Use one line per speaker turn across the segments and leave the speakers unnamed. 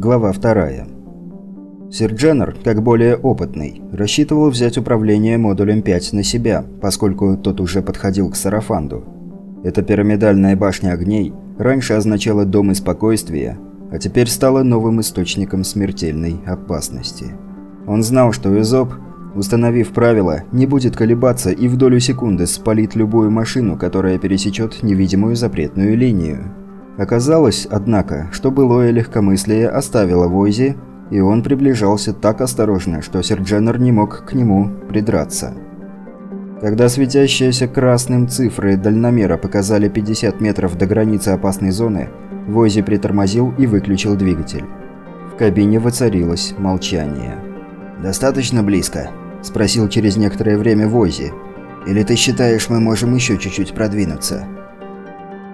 Глава 2. Сир Дженнер, как более опытный, рассчитывал взять управление модулем 5 на себя, поскольку тот уже подходил к Сарафанду. Эта пирамидальная башня огней раньше означала дом и спокойствие, а теперь стала новым источником смертельной опасности. Он знал, что Эзоп, установив правила, не будет колебаться и в долю секунды спалит любую машину, которая пересечет невидимую запретную линию. Оказалось, однако, что былое легкомыслие оставило Войзи, и он приближался так осторожно, что сэр Дженнер не мог к нему придраться. Когда светящиеся красным цифры дальномера показали 50 метров до границы опасной зоны, Войзи притормозил и выключил двигатель. В кабине воцарилось молчание. «Достаточно близко?» – спросил через некоторое время Войзи. «Или ты считаешь, мы можем еще чуть-чуть продвинуться?»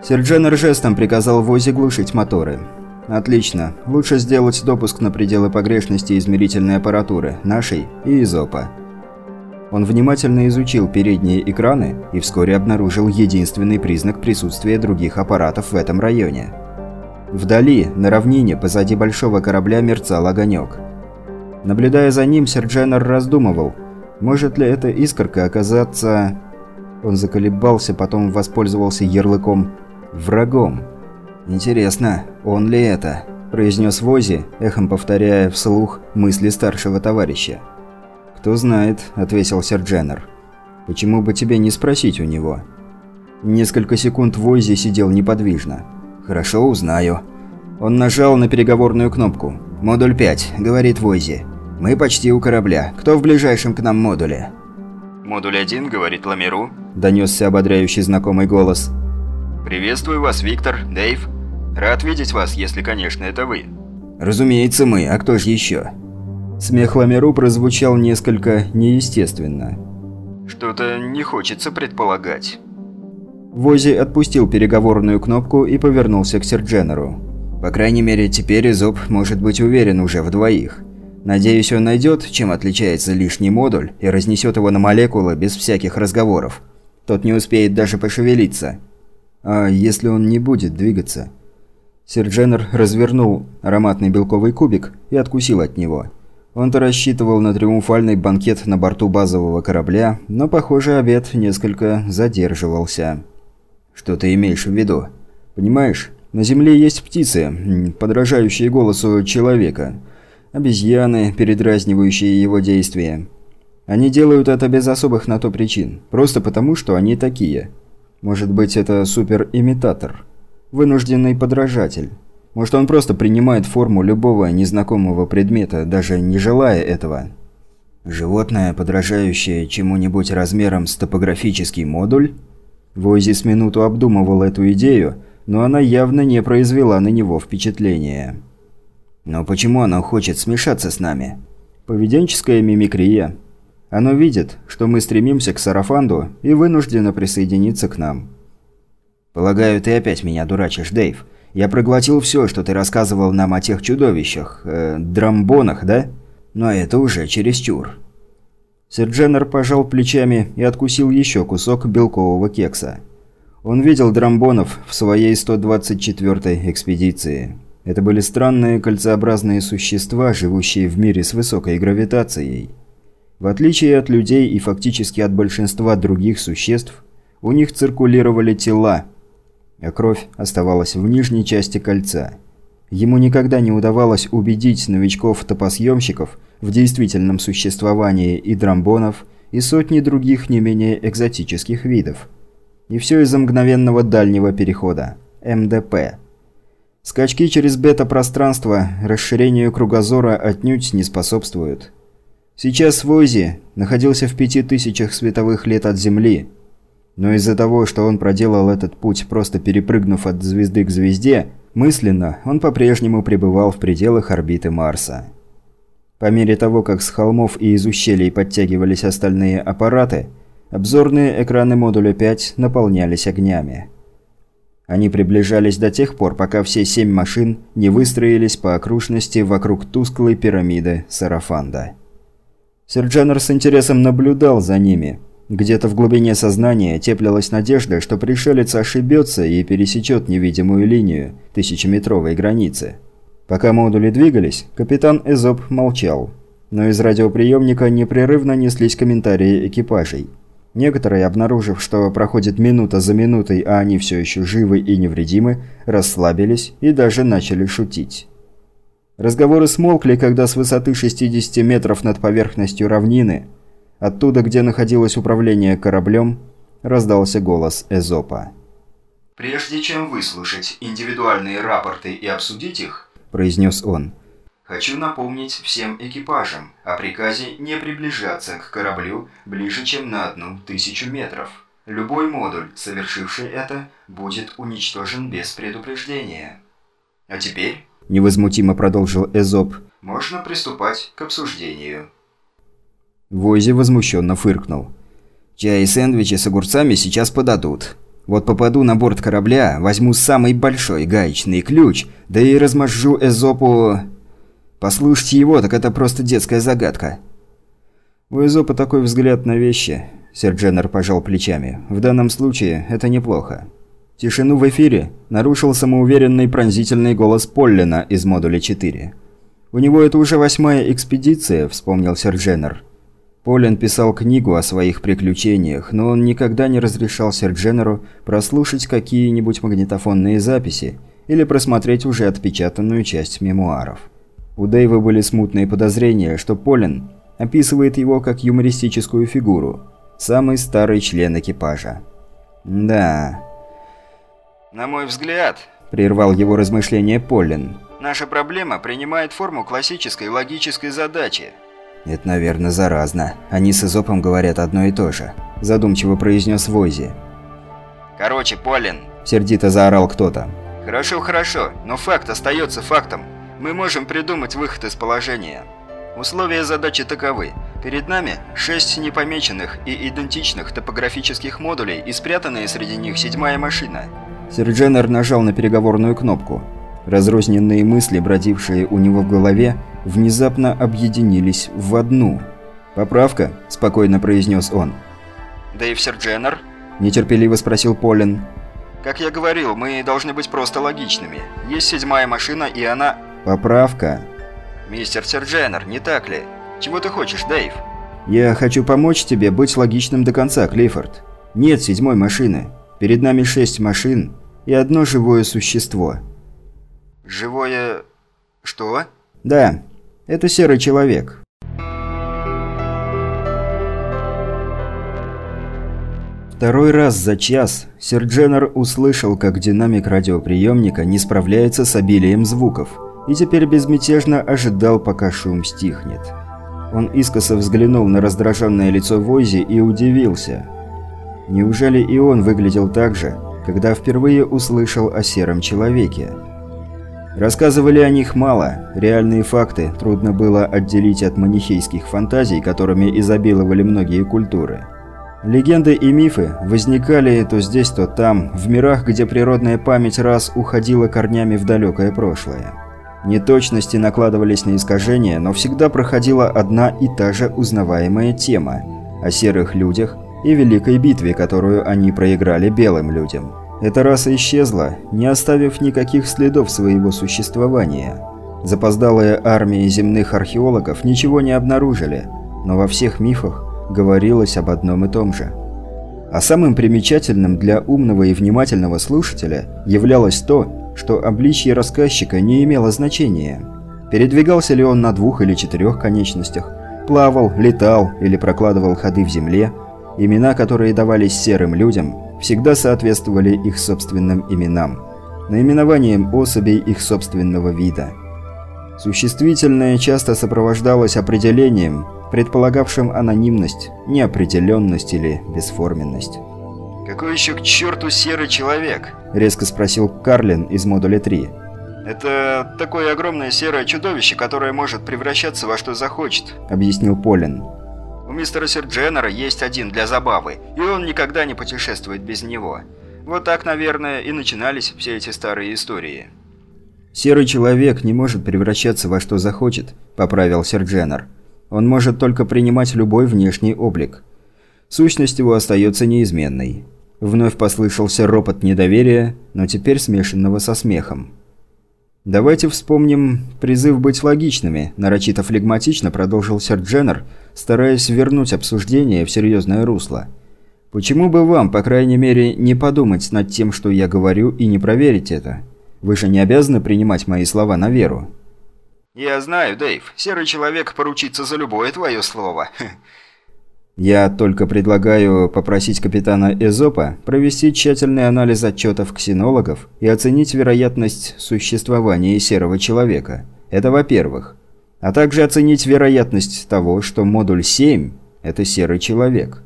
Сердженер жестом приказал Возе глушить моторы. «Отлично. Лучше сделать допуск на пределы погрешности измерительной аппаратуры, нашей и изопа». Он внимательно изучил передние экраны и вскоре обнаружил единственный признак присутствия других аппаратов в этом районе. Вдали, на равнине, позади большого корабля мерцал огонек. Наблюдая за ним, Сердженер раздумывал, может ли эта искорка оказаться... Он заколебался, потом воспользовался ярлыком врагом. «Интересно, он ли это?» – произнес Вози, эхом повторяя вслух мысли старшего товарища. «Кто знает», – ответил Сердженер. «Почему бы тебе не спросить у него?» Несколько секунд Вози сидел неподвижно. «Хорошо, узнаю». Он нажал на переговорную кнопку. «Модуль 5», – говорит Вози. «Мы почти у корабля. Кто в ближайшем к нам модуле?»
«Модуль 1», – говорит Ламеру.
Донесся ободряющий знакомый голос.
«Приветствую вас, Виктор, Дэйв. Рад видеть вас, если, конечно, это вы».
«Разумеется, мы. А кто же еще?» Смех Ламеру прозвучал несколько неестественно.
«Что-то не хочется предполагать».
Вози отпустил переговорную кнопку и повернулся к Сердженеру. «По крайней мере, теперь Изоб может быть уверен уже в двоих. Надеюсь, он найдет, чем отличается лишний модуль, и разнесет его на молекулы без всяких разговоров. Тот не успеет даже пошевелиться». А если он не будет двигаться? Сир Дженнер развернул ароматный белковый кубик и откусил от него. Он-то рассчитывал на триумфальный банкет на борту базового корабля, но, похоже, обед несколько задерживался. «Что ты имеешь в виду?» «Понимаешь, на Земле есть птицы, подражающие голосу человека. Обезьяны, передразнивающие его действия. Они делают это без особых на то причин, просто потому, что они такие». Может быть, это суперимитатор? Вынужденный подражатель? Может, он просто принимает форму любого незнакомого предмета, даже не желая этого? Животное, подражающее чему-нибудь размером с топографический модуль? Войзи с минуту обдумывал эту идею, но она явно не произвела на него впечатления. Но почему оно хочет смешаться с нами? Поведенческая мимикрия. Оно видит, что мы стремимся к Сарафанду и вынуждено присоединиться к нам. Полагаю, ты опять меня дурачишь, Дэйв. Я проглотил все, что ты рассказывал нам о тех чудовищах, э, драмбонах, да? Но это уже чересчур. Сэр Дженнер пожал плечами и откусил еще кусок белкового кекса. Он видел драмбонов в своей 124-й экспедиции. Это были странные кольцеобразные существа, живущие в мире с высокой гравитацией. В отличие от людей и фактически от большинства других существ, у них циркулировали тела, а кровь оставалась в нижней части кольца. Ему никогда не удавалось убедить новичков-топосъемщиков в действительном существовании и драмбонов, и сотни других не менее экзотических видов. И все из-за мгновенного дальнего перехода – МДП. Скачки через бета-пространство расширению кругозора отнюдь не способствуют – Сейчас Войзи находился в пяти тысячах световых лет от Земли, но из-за того, что он проделал этот путь, просто перепрыгнув от звезды к звезде, мысленно он по-прежнему пребывал в пределах орбиты Марса. По мере того, как с холмов и из ущелий подтягивались остальные аппараты, обзорные экраны модуля 5 наполнялись огнями. Они приближались до тех пор, пока все семь машин не выстроились по окружности вокруг тусклой пирамиды Сарафанда. Сэр Дженнер с интересом наблюдал за ними. Где-то в глубине сознания теплилась надежда, что пришелец ошибется и пересечет невидимую линию тысячеметровой границы. Пока модули двигались, капитан Эзоп молчал. Но из радиоприемника непрерывно неслись комментарии экипажей. Некоторые, обнаружив, что проходит минута за минутой, а они все еще живы и невредимы, расслабились и даже начали шутить. Разговоры смолкли, когда с высоты 60 метров над поверхностью равнины, оттуда, где находилось управление кораблем, раздался голос Эзопа.
«Прежде чем выслушать индивидуальные рапорты и обсудить их, –
произнес он, –
хочу напомнить всем экипажам о приказе не приближаться к кораблю ближе, чем на одну тысячу метров. Любой модуль, совершивший это, будет уничтожен без предупреждения. А теперь –
невозмутимо продолжил Эзоп.
«Можно приступать к обсуждению».
Войзи возмущенно фыркнул. «Чай и сэндвичи с огурцами сейчас подадут. Вот попаду на борт корабля, возьму самый большой гаечный ключ, да и размажу Эзопу... Послушайте его, так это просто детская загадка». «У Эзопа такой взгляд на вещи», – Сердженер пожал плечами. «В данном случае это неплохо». Тишину в эфире нарушил самоуверенный пронзительный голос Поллина из модуля 4. «У него это уже восьмая экспедиция», – вспомнил Сердженер. Полин писал книгу о своих приключениях, но он никогда не разрешал Сердженеру прослушать какие-нибудь магнитофонные записи или просмотреть уже отпечатанную часть мемуаров. У Дэйва были смутные подозрения, что Полин описывает его как юмористическую фигуру, самый старый член экипажа. Да,
на мой взгляд,
прервал его размышления Поллин.
Наша проблема принимает форму классической логической задачи.
Это, наверное, заразно. Они с Изопом говорят одно и то же, задумчиво произнес Войзи.
Короче, Поллин,
сердито заорал кто-то.
Хорошо, хорошо, но факт остается фактом. Мы можем придумать выход из положения. Условия задачи таковы. Перед нами шесть непомеченных и идентичных топографических модулей и спрятанная среди них седьмая машина.
Сердженер нажал на переговорную кнопку. Разрозненные мысли, бродившие у него в голове, внезапно объединились в одну. «Поправка», – спокойно произнес он.
«Дэйв Сердженер?»
– нетерпеливо спросил Полин.
«Как я говорил, мы должны быть просто логичными. Есть седьмая машина, и она...»
«Поправка».
«Мистер Сердженер, не так ли? Чего ты хочешь, Дэйв?»
«Я хочу помочь тебе быть логичным до конца, Клиффорд. Нет седьмой машины. Перед нами шесть машин и одно живое существо.
Живое... что?
Да, это серый человек. Второй раз за час Сердженер услышал, как динамик радиоприемника не справляется с обилием звуков, и теперь безмятежно ожидал, пока шум стихнет. Он искоса взглянул на раздраженное лицо Войзи и удивился. Неужели и он выглядел так же, когда впервые услышал о сером человеке? Рассказывали о них мало, реальные факты трудно было отделить от манихейских фантазий, которыми изобиловали многие культуры. Легенды и мифы возникали то здесь, то там, в мирах, где природная память раз уходила корнями в далекое прошлое. Неточности накладывались на искажения, но всегда проходила одна и та же узнаваемая тема – о серых людях, и великой битве, которую они проиграли белым людям. Эта раса исчезла, не оставив никаких следов своего существования. Запоздалые армии земных археологов ничего не обнаружили, но во всех мифах говорилось об одном и том же. А самым примечательным для умного и внимательного слушателя являлось то, что обличье рассказчика не имело значения. Передвигался ли он на двух или четырех конечностях, плавал, летал или прокладывал ходы в земле – Имена, которые давались серым людям, всегда соответствовали их собственным именам, наименованием особей их собственного вида. Существительное часто сопровождалось определением, предполагавшим анонимность, неопределенность или бесформенность.
«Какой еще к черту серый человек?»
– резко спросил Карлин из модуля 3.
«Это такое огромное серое чудовище, которое может превращаться во что захочет», –
объяснил Полин.
У мистера Сердженера есть один для забавы, и он никогда не путешествует без него. Вот так, наверное, и начинались все эти старые истории.
«Серый человек не может превращаться во что захочет», – поправил Сердженер. «Он может только принимать любой внешний облик. Сущность его остается неизменной». Вновь послышался ропот недоверия, но теперь смешанного со смехом. Давайте вспомним призыв быть логичными, нарочито флегматично продолжил сэр Дженнер, стараясь вернуть обсуждение в серьезное русло. Почему бы вам, по крайней мере, не подумать над тем, что я говорю, и не проверить это? Вы же не обязаны принимать мои слова на веру.
«Я знаю, Дэйв. Серый человек поручится за любое твое слово».
Я только предлагаю попросить капитана Эзопа провести тщательный анализ отчетов ксенологов и оценить вероятность существования серого человека. Это во-первых. А также оценить вероятность того, что модуль 7 – это серый человек.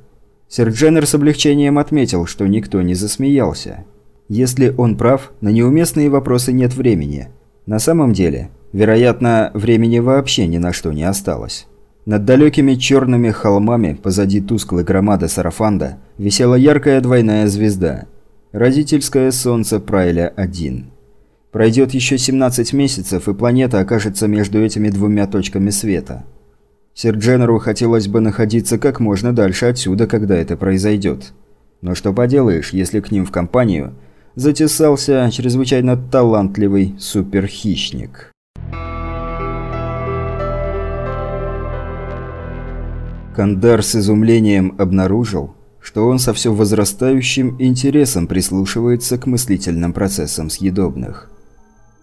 Сэр Дженнер с облегчением отметил, что никто не засмеялся. Если он прав, на неуместные вопросы нет времени. На самом деле, вероятно, времени вообще ни на что не осталось. Над далекими черными холмами позади тусклой громады Сарафанда висела яркая двойная звезда. Родительское солнце Прайля-1. Пройдет еще 17 месяцев, и планета окажется между этими двумя точками света. Сэр Дженнеру хотелось бы находиться как можно дальше отсюда, когда это произойдет. Но что поделаешь, если к ним в компанию затесался чрезвычайно талантливый суперхищник. Кандар с изумлением обнаружил, что он со все возрастающим интересом прислушивается к мыслительным процессам съедобных.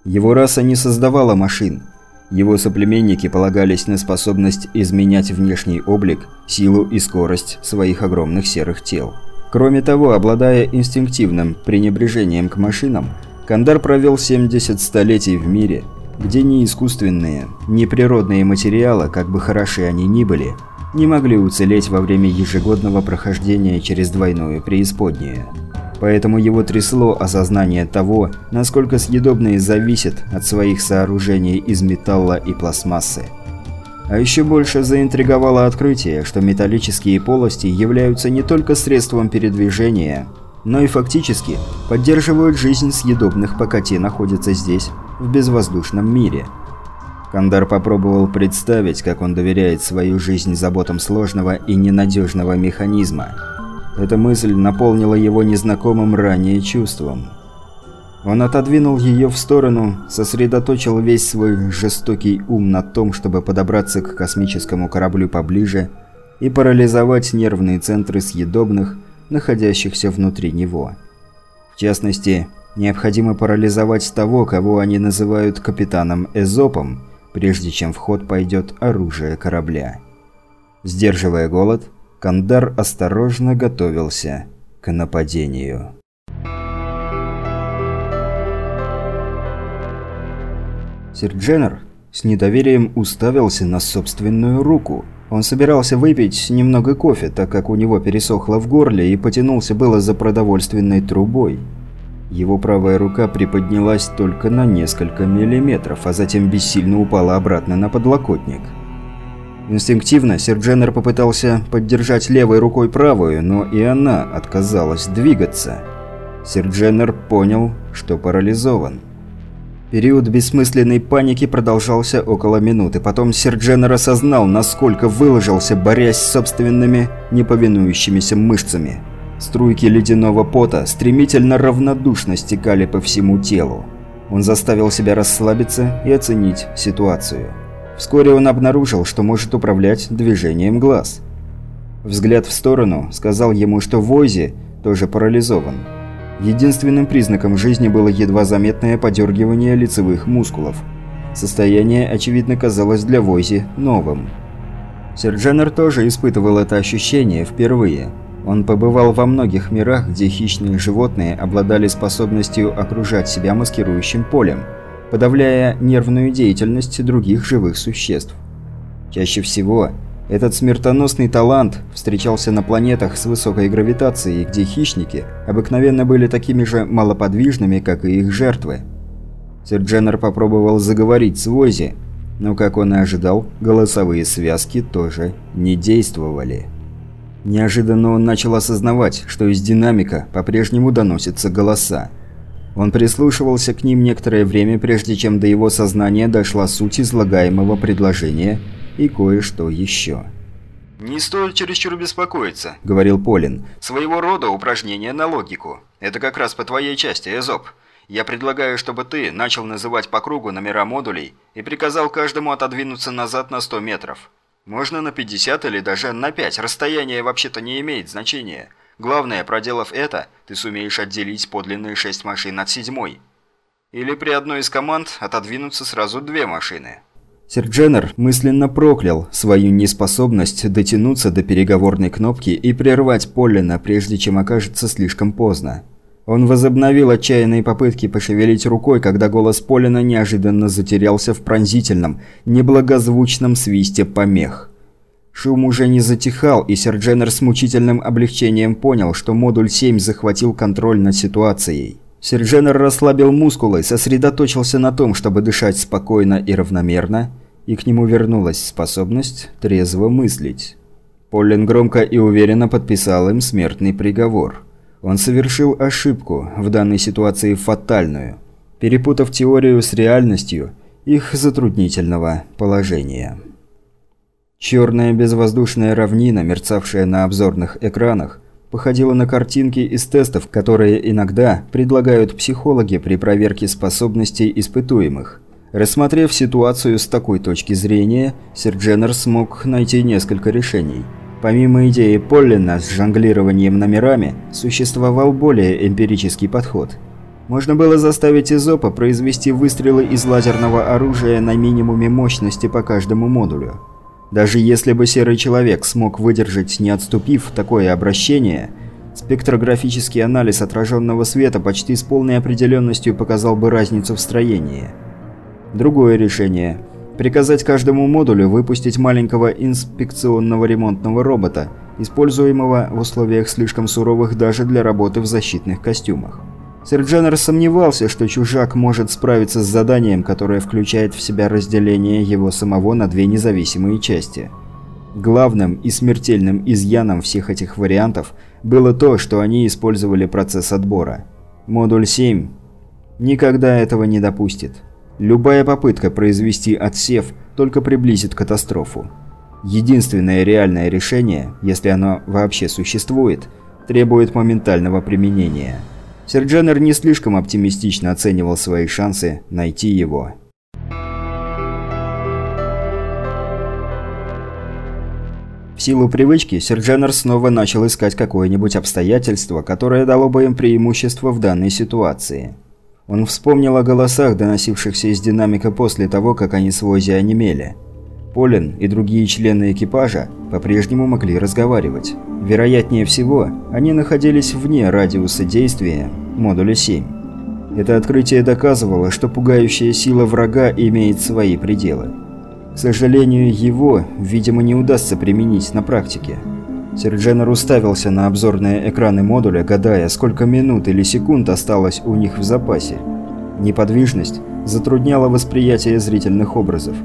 Его раса не создавала машин. Его соплеменники полагались на способность изменять внешний облик, силу и скорость своих огромных серых тел. Кроме того, обладая инстинктивным пренебрежением к машинам, Кандар провел 70 столетий в мире, где ни искусственные, ни природные материалы, как бы хороши они ни были, не могли уцелеть во время ежегодного прохождения через двойную преисподнюю. Поэтому его трясло осознание того, насколько съедобные зависят от своих сооружений из металла и пластмассы. А еще больше заинтриговало открытие, что металлические полости являются не только средством передвижения, но и фактически поддерживают жизнь съедобных, пока те находятся здесь, в безвоздушном мире – Кандар попробовал представить, как он доверяет свою жизнь заботам сложного и ненадежного механизма. Эта мысль наполнила его незнакомым ранее чувством. Он отодвинул ее в сторону, сосредоточил весь свой жестокий ум на том, чтобы подобраться к космическому кораблю поближе и парализовать нервные центры съедобных, находящихся внутри него. В частности, необходимо парализовать того, кого они называют капитаном Эзопом, прежде чем в ход пойдет оружие корабля. Сдерживая голод, Кандар осторожно готовился к нападению. Сир Дженнер с недоверием уставился на собственную руку. Он собирался выпить немного кофе, так как у него пересохло в горле и потянулся было за продовольственной трубой. Его правая рука приподнялась только на несколько миллиметров, а затем бессильно упала обратно на подлокотник. Инстинктивно Сердженер попытался поддержать левой рукой правую, но и она отказалась двигаться. Сердженер понял, что парализован. Период бессмысленной паники продолжался около минуты. Потом Сердженер осознал, насколько выложился, борясь с собственными неповинующимися мышцами. Струйки ледяного пота стремительно равнодушно стекали по всему телу. Он заставил себя расслабиться и оценить ситуацию. Вскоре он обнаружил, что может управлять движением глаз. Взгляд в сторону сказал ему, что Войзи тоже парализован. Единственным признаком жизни было едва заметное подергивание лицевых мускулов. Состояние, очевидно, казалось для Войзи новым. Серджанер тоже испытывал это ощущение впервые – он побывал во многих мирах, где хищные животные обладали способностью окружать себя маскирующим полем, подавляя нервную деятельность других живых существ. Чаще всего этот смертоносный талант встречался на планетах с высокой гравитацией, где хищники обыкновенно были такими же малоподвижными, как и их жертвы. Сэр Дженнер попробовал заговорить с Вози, но, как он и ожидал, голосовые связки тоже не действовали. Неожиданно он начал осознавать, что из динамика по-прежнему доносятся голоса. Он прислушивался к ним некоторое время, прежде чем до его сознания дошла суть излагаемого предложения и кое-что еще.
«Не стоит чересчур беспокоиться», —
говорил Полин.
«Своего рода упражнение на логику. Это как раз по твоей части, Эзоп. Я предлагаю, чтобы ты начал называть по кругу номера модулей и приказал каждому отодвинуться назад на 100 метров. Можно на 50 или даже на 5, расстояние вообще-то не имеет значения. Главное, проделав это, ты сумеешь отделить подлинные 6 машин от седьмой. Или при одной из команд отодвинуться сразу две машины.
Сердженер мысленно проклял свою неспособность дотянуться до переговорной кнопки и прервать Поллина, прежде чем окажется слишком поздно. Он возобновил отчаянные попытки пошевелить рукой, когда голос Полина неожиданно затерялся в пронзительном, неблагозвучном свисте помех. Шум уже не затихал, и Сердженер с мучительным облегчением понял, что модуль 7 захватил контроль над ситуацией. Сердженер расслабил мускулы, сосредоточился на том, чтобы дышать спокойно и равномерно, и к нему вернулась способность трезво мыслить. Поллин громко и уверенно подписал им смертный приговор. Он совершил ошибку, в данной ситуации фатальную, перепутав теорию с реальностью их затруднительного положения. Черная безвоздушная равнина, мерцавшая на обзорных экранах, походила на картинки из тестов, которые иногда предлагают психологи при проверке способностей испытуемых. Рассмотрев ситуацию с такой точки зрения, Сердженер смог найти несколько решений. Помимо идеи Поллина с жонглированием номерами, существовал более эмпирический подход. Можно было заставить Изопа произвести выстрелы из лазерного оружия на минимуме мощности по каждому модулю. Даже если бы Серый Человек смог выдержать, не отступив, такое обращение, спектрографический анализ отраженного света почти с полной определенностью показал бы разницу в строении. Другое решение – приказать каждому модулю выпустить маленького инспекционного ремонтного робота, используемого в условиях слишком суровых даже для работы в защитных костюмах. Серджанер сомневался, что чужак может справиться с заданием, которое включает в себя разделение его самого на две независимые части. Главным и смертельным изъяном всех этих вариантов было то, что они использовали процесс отбора. Модуль 7 никогда этого не допустит. Любая попытка произвести отсев только приблизит катастрофу. Единственное реальное решение, если оно вообще существует, требует моментального применения – Серджанер не слишком оптимистично оценивал свои шансы найти его. В силу привычки, Серджанер снова начал искать какое-нибудь обстоятельство, которое дало бы им преимущество в данной ситуации. Он вспомнил о голосах, доносившихся из динамика после того, как они с Вози онемели. Полин и другие члены экипажа по-прежнему могли разговаривать. Вероятнее всего, они находились вне радиуса действия модуля 7. Это открытие доказывало, что пугающая сила врага имеет свои пределы. К сожалению, его, видимо, не удастся применить на практике. Сердженер уставился на обзорные экраны модуля, гадая, сколько минут или секунд осталось у них в запасе. Неподвижность затрудняла восприятие зрительных образов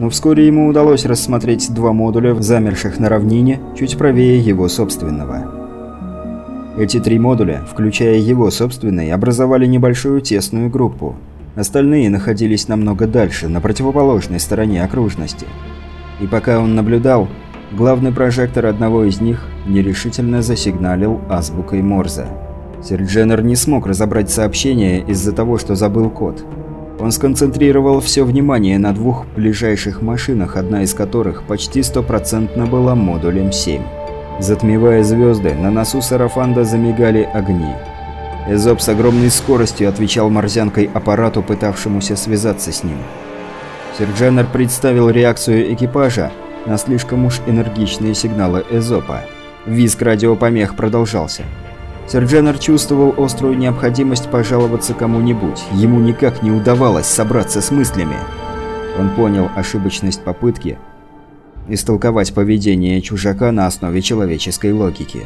но вскоре ему удалось рассмотреть два модуля, замерших на равнине, чуть правее его собственного. Эти три модуля, включая его собственный, образовали небольшую тесную группу. Остальные находились намного дальше, на противоположной стороне окружности. И пока он наблюдал, главный прожектор одного из них нерешительно засигналил азбукой Морзе. Сердженер не смог разобрать сообщение из-за того, что забыл код. Он сконцентрировал все внимание на двух ближайших машинах, одна из которых почти стопроцентно была модулем 7. Затмевая звезды, на носу Сарафанда замигали огни. Эзоп с огромной скоростью отвечал морзянкой аппарату, пытавшемуся связаться с ним. Серджанер представил реакцию экипажа на слишком уж энергичные сигналы Эзопа. Визг радиопомех продолжался. Серджанер чувствовал острую необходимость пожаловаться кому-нибудь. Ему никак не удавалось собраться с мыслями. Он понял ошибочность попытки истолковать поведение чужака на основе человеческой логики.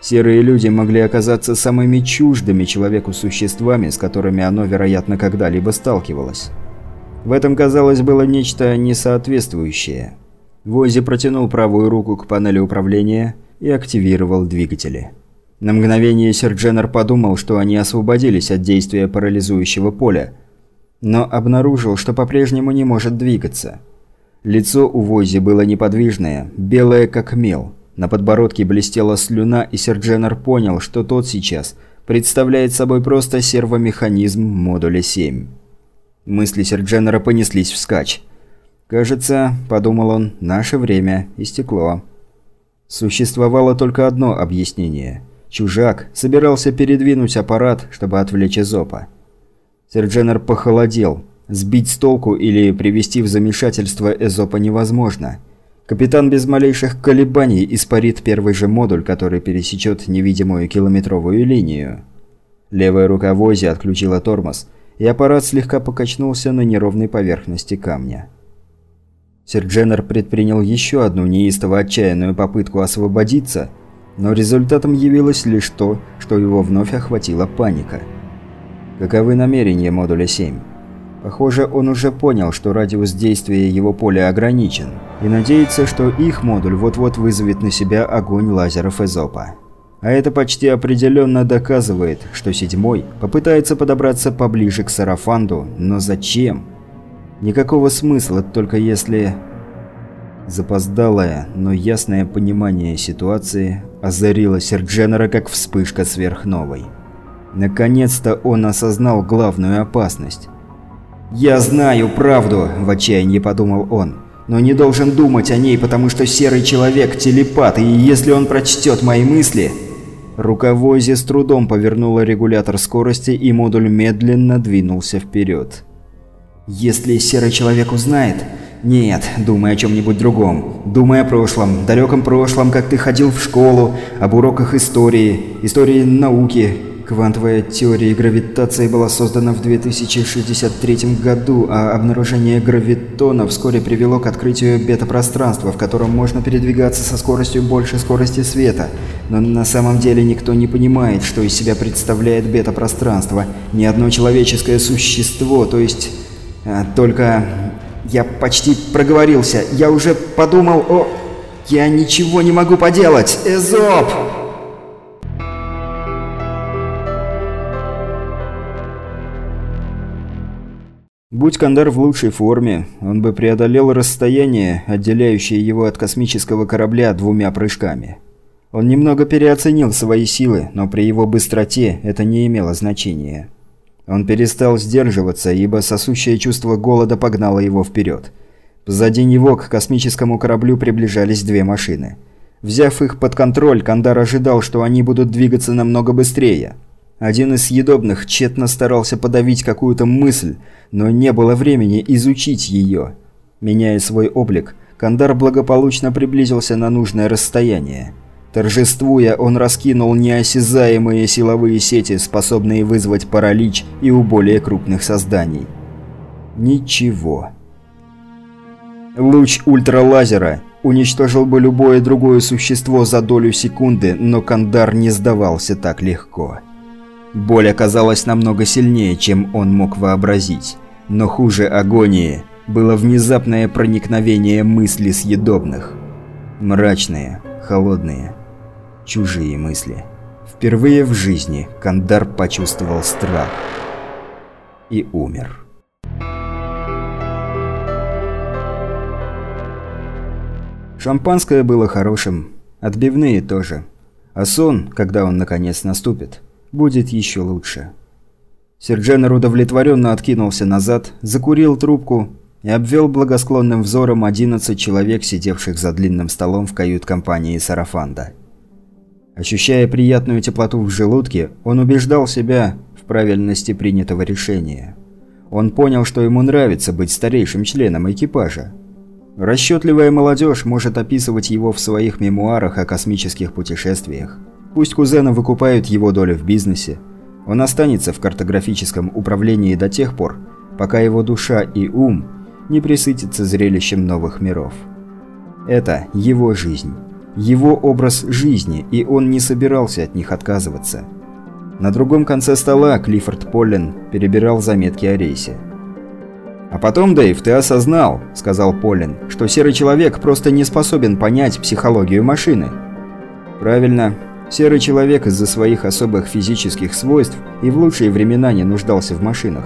Серые люди могли оказаться самыми чуждыми человеку существами, с которыми оно, вероятно, когда-либо сталкивалось. В этом, казалось, было нечто несоответствующее. Вози протянул правую руку к панели управления и активировал двигатели. На мгновение Сердженер подумал, что они освободились от действия парализующего поля, но обнаружил, что по-прежнему не может двигаться. Лицо у Войзи было неподвижное, белое как мел. На подбородке блестела слюна, и Сердженер понял, что тот сейчас представляет собой просто сервомеханизм модуля 7. Мысли Сердженера понеслись вскачь. «Кажется, — подумал он, — наше время истекло». Существовало только одно объяснение. Чужак собирался передвинуть аппарат, чтобы отвлечь Эзопа. Сердженер похолодел. Сбить с толку или привести в замешательство Эзопа невозможно. Капитан без малейших колебаний испарит первый же модуль, который пересечет невидимую километровую линию. Левая рука Вози отключила тормоз, и аппарат слегка покачнулся на неровной поверхности камня. Сердженер предпринял еще одну неистово отчаянную попытку освободиться, но результатом явилось лишь то, что его вновь охватила паника. Каковы намерения модуля 7? Похоже, он уже понял, что радиус действия его поля ограничен, и надеется, что их модуль вот-вот вызовет на себя огонь лазеров Эзопа. А это почти определенно доказывает, что седьмой попытается подобраться поближе к Сарафанду, но зачем? Никакого смысла, только если... Запоздалое, но ясное понимание ситуации озарило Сердженера как вспышка сверхновой. Наконец-то он осознал главную опасность. «Я знаю правду», – в отчаянии подумал он. «Но не должен думать о ней, потому что серый человек – телепат, и если он прочтет мои мысли...» Руковози с трудом повернула регулятор скорости, и модуль медленно двинулся вперед. Если серый человек узнает... Нет, думай о чем-нибудь другом. Думай о прошлом, далеком прошлом, как ты ходил в школу, об уроках истории, истории науки. Квантовая теория гравитации была создана в 2063 году, а обнаружение гравитона вскоре привело к открытию бета-пространства, в котором можно передвигаться со скоростью больше скорости света. Но на самом деле никто не понимает, что из себя представляет бета-пространство. Ни одно человеческое существо, то есть только я почти проговорился. Я уже подумал о... Я ничего не могу поделать. Эзоп! Будь Кандар в лучшей форме, он бы преодолел расстояние, отделяющее его от космического корабля двумя прыжками. Он немного переоценил свои силы, но при его быстроте это не имело значения. Он перестал сдерживаться, ибо сосущее чувство голода погнало его вперед. Позади него к космическому кораблю приближались две машины. Взяв их под контроль, Кандар ожидал, что они будут двигаться намного быстрее. Один из съедобных тщетно старался подавить какую-то мысль, но не было времени изучить ее. Меняя свой облик, Кандар благополучно приблизился на нужное расстояние. Торжествуя, он раскинул неосязаемые силовые сети, способные вызвать паралич и у более крупных созданий. Ничего. Луч ультралазера уничтожил бы любое другое существо за долю секунды, но Кандар не сдавался так легко. Боль оказалась намного сильнее, чем он мог вообразить. Но хуже агонии было внезапное проникновение мысли съедобных. Мрачные, холодные, чужие мысли. Впервые в жизни Кандар почувствовал страх. И умер. Шампанское было хорошим, отбивные тоже. А сон, когда он наконец наступит, будет еще лучше. Сердженер удовлетворенно откинулся назад, закурил трубку и обвел благосклонным взором 11 человек, сидевших за длинным столом в кают-компании Сарафанда. Ощущая приятную теплоту в желудке, он убеждал себя в правильности принятого решения. Он понял, что ему нравится быть старейшим членом экипажа. Расчетливая молодежь может описывать его в своих мемуарах о космических путешествиях. Пусть кузены выкупают его долю в бизнесе. Он останется в картографическом управлении до тех пор, пока его душа и ум не присытятся зрелищем новых миров. Это его жизнь его образ жизни, и он не собирался от них отказываться. На другом конце стола Клиффорд Поллен перебирал заметки о рейсе. «А потом, Дэйв, ты осознал, — сказал Поллен, — что серый человек просто не способен понять психологию машины». «Правильно. Серый человек из-за своих особых физических свойств и в лучшие времена не нуждался в машинах.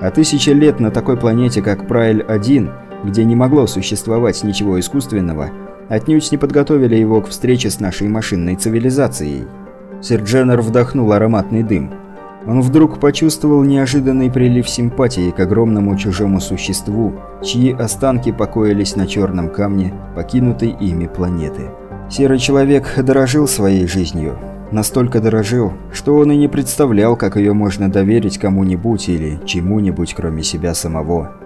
А тысячи лет на такой планете, как Прайль-1, где не могло существовать ничего искусственного, отнюдь не подготовили его к встрече с нашей машинной цивилизацией. Сэр Дженнер вдохнул ароматный дым. Он вдруг почувствовал неожиданный прилив симпатии к огромному чужому существу, чьи останки покоились на черном камне покинутой ими планеты. Серый человек дорожил своей жизнью. Настолько дорожил, что он и не представлял, как ее можно доверить кому-нибудь или чему-нибудь, кроме себя самого.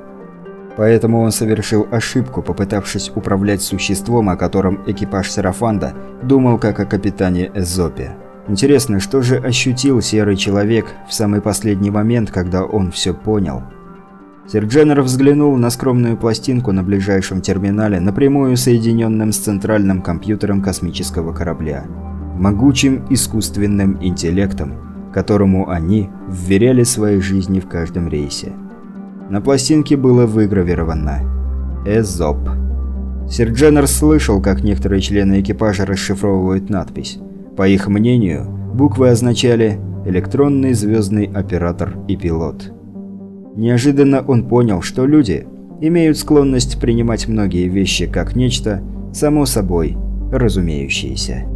Поэтому он совершил ошибку, попытавшись управлять существом, о котором экипаж Серафанда думал как о капитане Эзопе. Интересно, что же ощутил серый человек в самый последний момент, когда он все понял? Сердженер взглянул на скромную пластинку на ближайшем терминале, напрямую соединенном с центральным компьютером космического корабля. Могучим искусственным интеллектом, которому они вверяли свои жизни в каждом рейсе. На пластинке было выгравировано «Эзоп». Сердженер слышал, как некоторые члены экипажа расшифровывают надпись. По их мнению, буквы означали «электронный звездный оператор и пилот». Неожиданно он понял, что люди имеют склонность принимать многие вещи как нечто само собой разумеющееся.